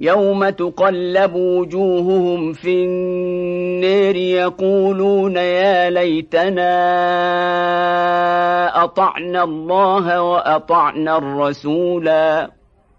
يوم تقلب وجوههم في النير يقولون يا ليتنا أطعنا الله وأطعنا الرسولا